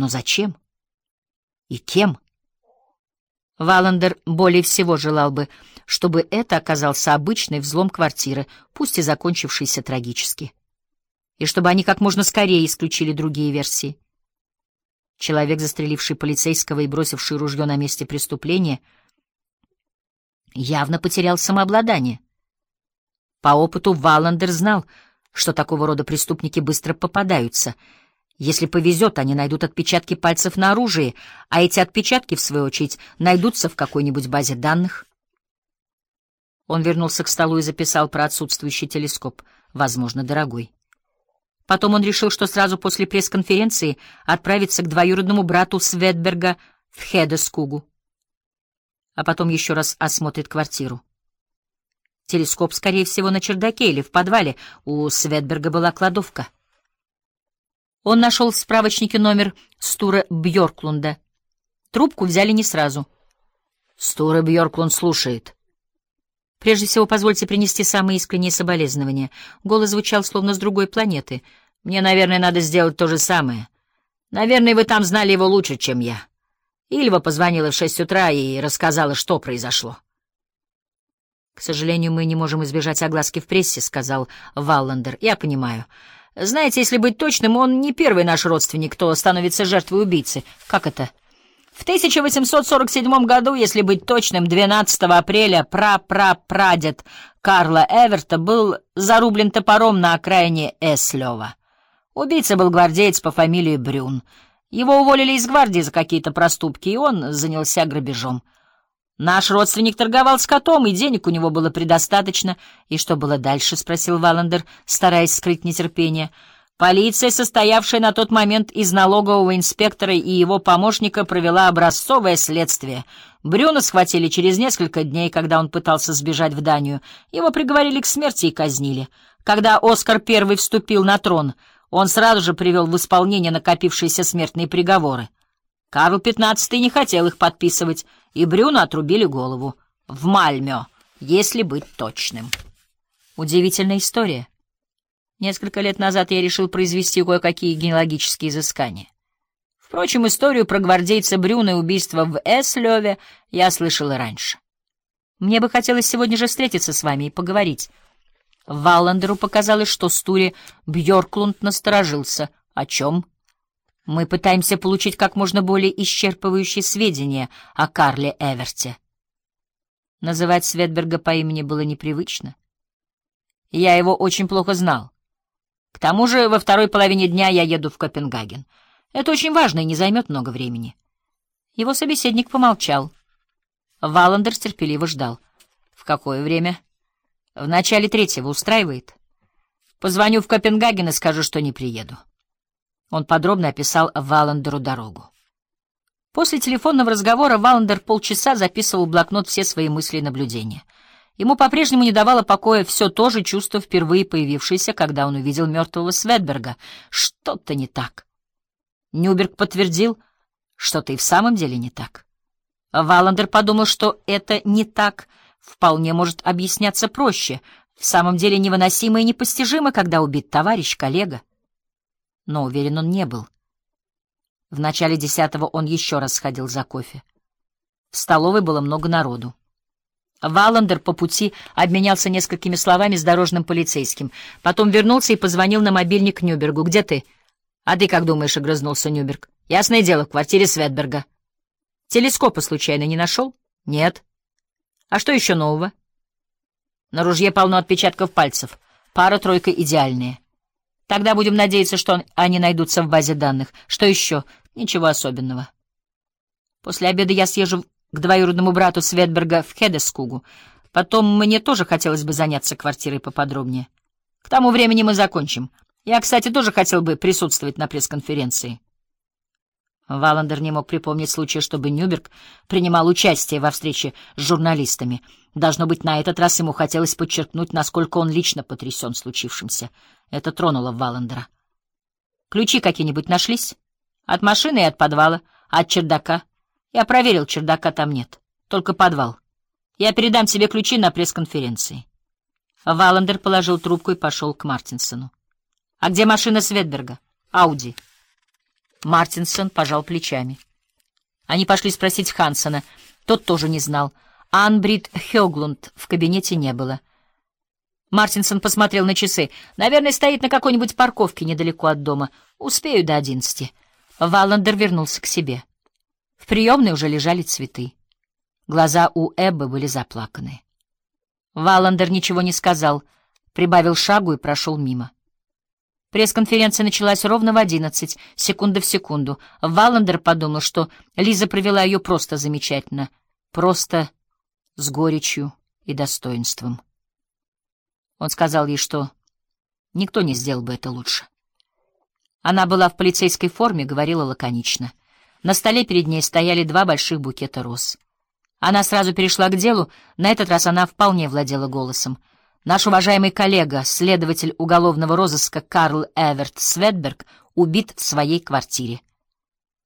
Но зачем? И кем? Валандер более всего желал бы, чтобы это оказался обычный взлом квартиры, пусть и закончившийся трагически. И чтобы они как можно скорее исключили другие версии. Человек, застреливший полицейского и бросивший ружье на месте преступления, явно потерял самообладание. По опыту Валандер знал, что такого рода преступники быстро попадаются — если повезет, они найдут отпечатки пальцев на оружии, а эти отпечатки, в свою очередь, найдутся в какой-нибудь базе данных. Он вернулся к столу и записал про отсутствующий телескоп, возможно, дорогой. Потом он решил, что сразу после пресс-конференции отправится к двоюродному брату Светберга в Хедескугу, а потом еще раз осмотрит квартиру. Телескоп, скорее всего, на чердаке или в подвале. У Светберга была кладовка. Он нашел в справочнике номер Стура Бьорклунда. Трубку взяли не сразу. «Стура Бьорклунд слушает». «Прежде всего, позвольте принести самые искренние соболезнования». Голос звучал словно с другой планеты. «Мне, наверное, надо сделать то же самое. Наверное, вы там знали его лучше, чем я». Ильва позвонила в шесть утра и рассказала, что произошло. «К сожалению, мы не можем избежать огласки в прессе», — сказал Валландер. «Я понимаю». Знаете, если быть точным, он не первый наш родственник, кто становится жертвой убийцы. Как это? В 1847 году, если быть точным, 12 апреля пра-пра-прадед Карла Эверта был зарублен топором на окраине Эслева. Убийца был гвардеец по фамилии Брюн. Его уволили из гвардии за какие-то проступки, и он занялся грабежом. Наш родственник торговал скотом, и денег у него было предостаточно. И что было дальше? — спросил Валандер, стараясь скрыть нетерпение. Полиция, состоявшая на тот момент из налогового инспектора и его помощника, провела образцовое следствие. Брюна схватили через несколько дней, когда он пытался сбежать в Данию. Его приговорили к смерти и казнили. Когда Оскар I вступил на трон, он сразу же привел в исполнение накопившиеся смертные приговоры. Карл XV не хотел их подписывать, и Брюну отрубили голову. В Мальмё, если быть точным. Удивительная история. Несколько лет назад я решил произвести кое-какие генеалогические изыскания. Впрочем, историю про гвардейца Брюна и убийство в Эслёве я слышал и раньше. Мне бы хотелось сегодня же встретиться с вами и поговорить. Валландеру показалось, что Стури Бьорклунд насторожился. О чем? Мы пытаемся получить как можно более исчерпывающие сведения о Карле Эверте. Называть Светберга по имени было непривычно. Я его очень плохо знал. К тому же во второй половине дня я еду в Копенгаген. Это очень важно и не займет много времени. Его собеседник помолчал. Валандер терпеливо ждал. В какое время? В начале третьего устраивает? Позвоню в Копенгаген и скажу, что не приеду. Он подробно описал Валандеру дорогу. После телефонного разговора Валандер полчаса записывал в блокнот все свои мысли и наблюдения. Ему по-прежнему не давало покоя все то же чувство, впервые появившееся, когда он увидел мертвого Светберга. Что-то не так. Нюберг подтвердил, что-то и в самом деле не так. Валандер подумал, что это «не так» вполне может объясняться проще. В самом деле невыносимо и непостижимо, когда убит товарищ, коллега но уверен он не был. В начале десятого он еще раз сходил за кофе. В столовой было много народу. Валандер по пути обменялся несколькими словами с дорожным полицейским. Потом вернулся и позвонил на мобильник Нюбергу. «Где ты?» «А ты как думаешь?» — огрызнулся Нюберг. «Ясное дело, в квартире Светберга». «Телескопа случайно не нашел?» «Нет». «А что еще нового?» «На ружье полно отпечатков пальцев. Пара-тройка идеальные». Тогда будем надеяться, что они найдутся в базе данных. Что еще? Ничего особенного. После обеда я съезжу к двоюродному брату Светберга в Хедескугу. Потом мне тоже хотелось бы заняться квартирой поподробнее. К тому времени мы закончим. Я, кстати, тоже хотел бы присутствовать на пресс-конференции. Валандер не мог припомнить случая, чтобы Нюберг принимал участие во встрече с журналистами. Должно быть, на этот раз ему хотелось подчеркнуть, насколько он лично потрясен случившимся. Это тронуло Валандера. «Ключи какие-нибудь нашлись? От машины и от подвала, от чердака. Я проверил, чердака там нет, только подвал. Я передам тебе ключи на пресс-конференции». Валандер положил трубку и пошел к Мартинсону. «А где машина Светберга?» «Ауди». Мартинсон пожал плечами. Они пошли спросить Хансона. Тот тоже не знал. Анбрид Хёглунд в кабинете не было. Мартинсон посмотрел на часы. Наверное, стоит на какой-нибудь парковке недалеко от дома. Успею до одиннадцати. Валандер вернулся к себе. В приемной уже лежали цветы. Глаза у Эббы были заплаканы. Валандер ничего не сказал, прибавил шагу и прошел мимо. Пресс-конференция началась ровно в одиннадцать, секунда в секунду. Валандер подумал, что Лиза провела ее просто замечательно, просто с горечью и достоинством. Он сказал ей, что никто не сделал бы это лучше. Она была в полицейской форме, говорила лаконично. На столе перед ней стояли два больших букета роз. Она сразу перешла к делу, на этот раз она вполне владела голосом. Наш уважаемый коллега, следователь уголовного розыска Карл Эверт Светберг, убит в своей квартире.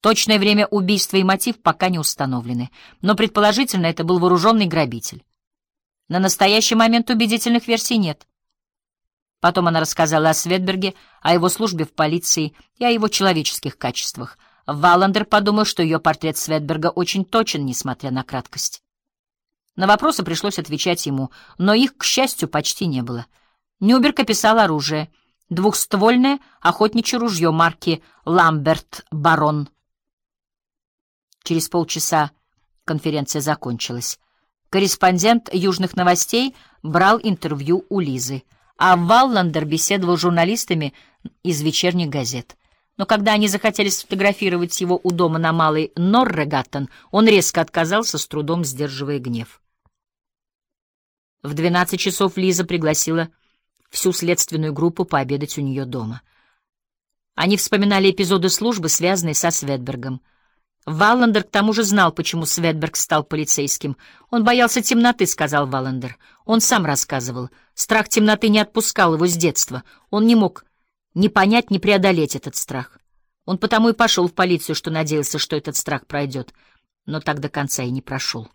Точное время убийства и мотив пока не установлены, но предположительно это был вооруженный грабитель. На настоящий момент убедительных версий нет. Потом она рассказала о Светберге, о его службе в полиции и о его человеческих качествах. Валандер подумал, что ее портрет Светберга очень точен, несмотря на краткость. На вопросы пришлось отвечать ему, но их, к счастью, почти не было. Нюберг описал оружие. Двухствольное охотничье ружье марки «Ламберт Барон». Через полчаса конференция закончилась. Корреспондент «Южных новостей» брал интервью у Лизы, а Валландер беседовал с журналистами из вечерних газет. Но когда они захотели сфотографировать его у дома на Малой Норрегаттен, он резко отказался, с трудом сдерживая гнев. В 12 часов Лиза пригласила всю следственную группу пообедать у нее дома. Они вспоминали эпизоды службы, связанные со Светбергом. Валлендер к тому же знал, почему Светберг стал полицейским. «Он боялся темноты», — сказал Валлендер. Он сам рассказывал. Страх темноты не отпускал его с детства. Он не мог ни понять, ни преодолеть этот страх. Он потому и пошел в полицию, что надеялся, что этот страх пройдет. Но так до конца и не прошел.